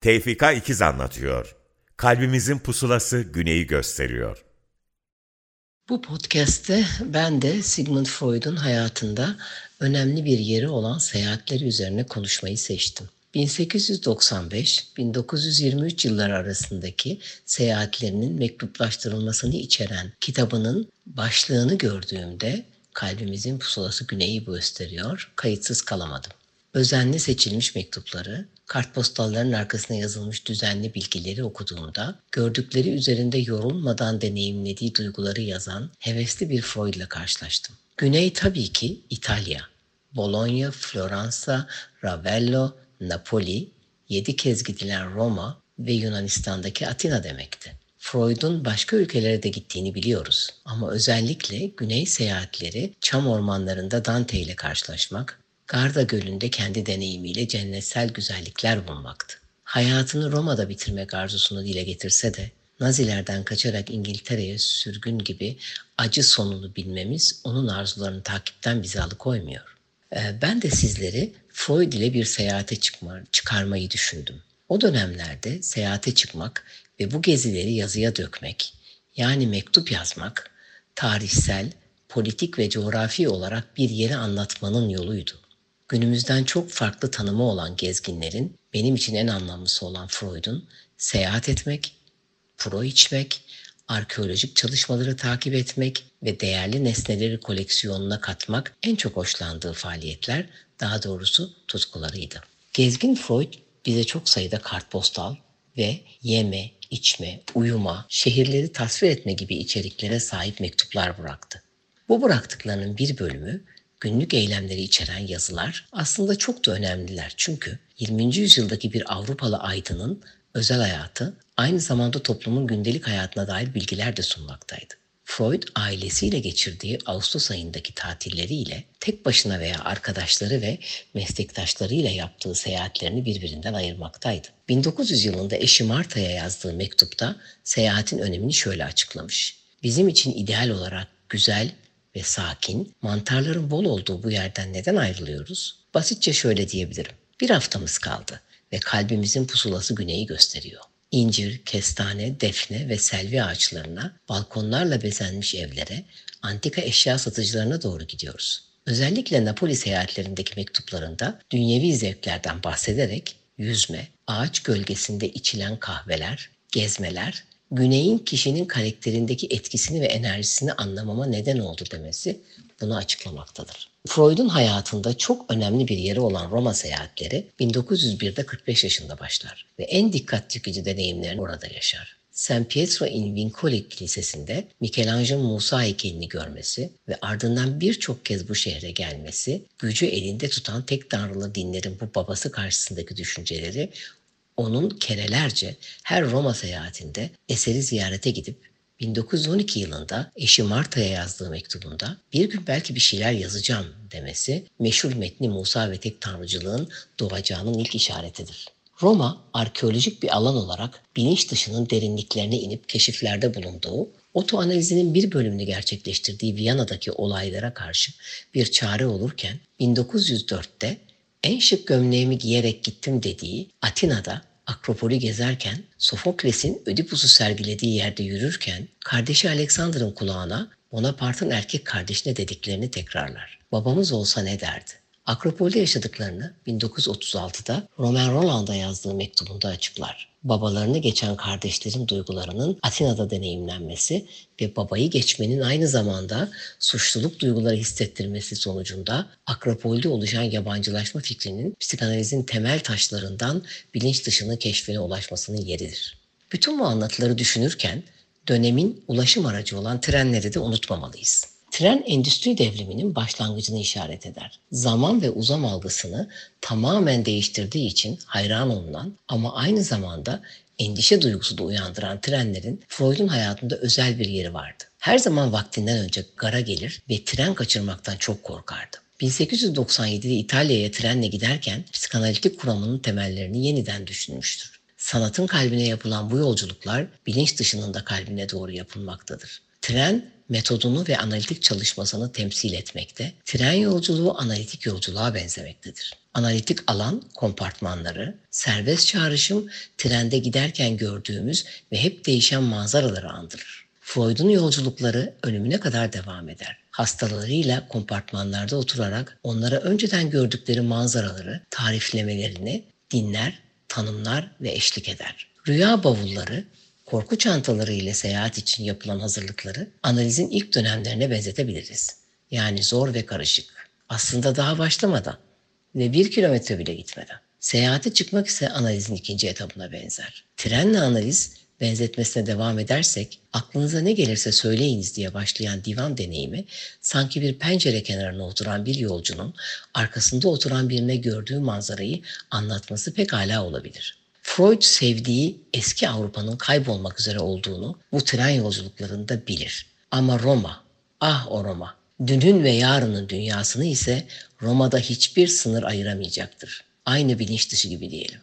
Tevfika İkiz anlatıyor. Kalbimizin pusulası güneyi gösteriyor. Bu podcast'te ben de Sigmund Freud'un hayatında önemli bir yeri olan seyahatleri üzerine konuşmayı seçtim. 1895-1923 yılları arasındaki seyahatlerinin mektuplaştırılmasını içeren kitabının başlığını gördüğümde kalbimizin pusulası güneyi gösteriyor, kayıtsız kalamadım. Özenli seçilmiş mektupları, kartpostalların arkasına yazılmış düzenli bilgileri okuduğumda gördükleri üzerinde yorulmadan deneyimlediği duyguları yazan hevesli bir Freud ile karşılaştım. Güney tabii ki İtalya. Bologna, Floransa, Ravello, Napoli, yedi kez gidilen Roma ve Yunanistan'daki Atina demekti. Freud'un başka ülkelere de gittiğini biliyoruz. Ama özellikle güney seyahatleri çam ormanlarında Dante ile karşılaşmak, Garda Gölü'nde kendi deneyimiyle cennetsel güzellikler bulmaktı. Hayatını Roma'da bitirmek arzusunu dile getirse de Nazilerden kaçarak İngiltere'ye sürgün gibi acı sonunu bilmemiz onun arzularını takipten bizi alıkoymuyor. Ee, ben de sizleri Freud ile bir seyahate çıkma, çıkarmayı düşündüm. O dönemlerde seyahate çıkmak ve bu gezileri yazıya dökmek, yani mektup yazmak, tarihsel, politik ve coğrafi olarak bir yeri anlatmanın yoluydu günümüzden çok farklı tanımı olan gezginlerin benim için en anlamlısı olan Freud'un seyahat etmek, pro içmek, arkeolojik çalışmaları takip etmek ve değerli nesneleri koleksiyonuna katmak en çok hoşlandığı faaliyetler, daha doğrusu tutkularıydı. Gezgin Freud bize çok sayıda kartpostal ve yeme, içme, uyuma, şehirleri tasvir etme gibi içeriklere sahip mektuplar bıraktı. Bu bıraktıklarının bir bölümü günlük eylemleri içeren yazılar aslında çok da önemliler. Çünkü 20. yüzyıldaki bir Avrupalı aydının özel hayatı aynı zamanda toplumun gündelik hayatına dair bilgiler de sunmaktaydı. Freud ailesiyle geçirdiği Ağustos ayındaki tatilleriyle tek başına veya arkadaşları ve meslektaşlarıyla yaptığı seyahatlerini birbirinden ayırmaktaydı. 1900 yılında eşi Marta'ya yazdığı mektupta seyahatin önemini şöyle açıklamış. Bizim için ideal olarak güzel, ve sakin, mantarların bol olduğu bu yerden neden ayrılıyoruz? Basitçe şöyle diyebilirim. Bir haftamız kaldı ve kalbimizin pusulası güneyi gösteriyor. İncir, kestane, defne ve selvi ağaçlarına, balkonlarla bezenmiş evlere, antika eşya satıcılarına doğru gidiyoruz. Özellikle Napoli seyahatlerindeki mektuplarında dünyevi zevklerden bahsederek yüzme, ağaç gölgesinde içilen kahveler, gezmeler güneyin kişinin karakterindeki etkisini ve enerjisini anlamama neden oldu demesi bunu açıklamaktadır. Freud'un hayatında çok önemli bir yeri olan Roma seyahatleri 1901'de 45 yaşında başlar ve en dikkat çekici deneyimlerini orada yaşar. San Pietro in Vincoli Kilisesi'nde Michelangelo Musa heykelini görmesi ve ardından birçok kez bu şehre gelmesi, gücü elinde tutan tek tanrılı dinlerin bu babası karşısındaki düşünceleri onun kerelerce her Roma seyahatinde eseri ziyarete gidip 1912 yılında eşi Marta'ya yazdığı mektubunda bir gün belki bir şeyler yazacağım demesi meşhur metni Musa ve tek tanrıcılığın doğacağının ilk işaretidir. Roma arkeolojik bir alan olarak bilinç dışının derinliklerine inip keşiflerde bulunduğu, otoanalizinin bir bölümünü gerçekleştirdiği Viyana'daki olaylara karşı bir çare olurken 1904'te en şık gömleğimi giyerek gittim dediği Atina'da Akropolü gezerken, Sofokles'in Ödipus'u sergilediği yerde yürürken, kardeşi Alexander'ın kulağına Bonaparte'ın erkek kardeşine dediklerini tekrarlar. Babamız olsa ne derdi? Akropol'de yaşadıklarını 1936'da Romain Rolland'a yazdığı mektubunda açıklar. Babalarını geçen kardeşlerin duygularının Atina'da deneyimlenmesi ve babayı geçmenin aynı zamanda suçluluk duyguları hissettirmesi sonucunda Akropol'de oluşan yabancılaşma fikrinin psikanalizin temel taşlarından bilinç dışının keşfine ulaşmasının yeridir. Bütün bu anlatıları düşünürken dönemin ulaşım aracı olan trenleri de unutmamalıyız. Tren endüstri devriminin başlangıcını işaret eder. Zaman ve uzam algısını tamamen değiştirdiği için hayran olunan ama aynı zamanda endişe duygusu da uyandıran trenlerin Freud'un hayatında özel bir yeri vardı. Her zaman vaktinden önce gara gelir ve tren kaçırmaktan çok korkardı. 1897'de İtalya'ya trenle giderken psikanalitik kuramının temellerini yeniden düşünmüştür. Sanatın kalbine yapılan bu yolculuklar bilinç dışının da kalbine doğru yapılmaktadır. Tren metodunu ve analitik çalışmasını temsil etmekte, tren yolculuğu analitik yolculuğa benzemektedir. Analitik alan kompartmanları, serbest çağrışım trende giderken gördüğümüz ve hep değişen manzaraları andırır. Freud'un yolculukları ölümüne kadar devam eder. Hastalarıyla kompartmanlarda oturarak onlara önceden gördükleri manzaraları, tariflemelerini dinler, tanımlar ve eşlik eder. Rüya bavulları korku çantaları ile seyahat için yapılan hazırlıkları analizin ilk dönemlerine benzetebiliriz. Yani zor ve karışık. Aslında daha başlamadan ve bir kilometre bile gitmeden. Seyahate çıkmak ise analizin ikinci etabına benzer. Trenle analiz benzetmesine devam edersek aklınıza ne gelirse söyleyiniz diye başlayan divan deneyimi sanki bir pencere kenarına oturan bir yolcunun arkasında oturan birine gördüğü manzarayı anlatması pek hala olabilir. Freud sevdiği eski Avrupa'nın kaybolmak üzere olduğunu bu tren yolculuklarında bilir. Ama Roma, ah o Roma, dünün ve yarının dünyasını ise Roma'da hiçbir sınır ayıramayacaktır. Aynı bilinç dışı gibi diyelim.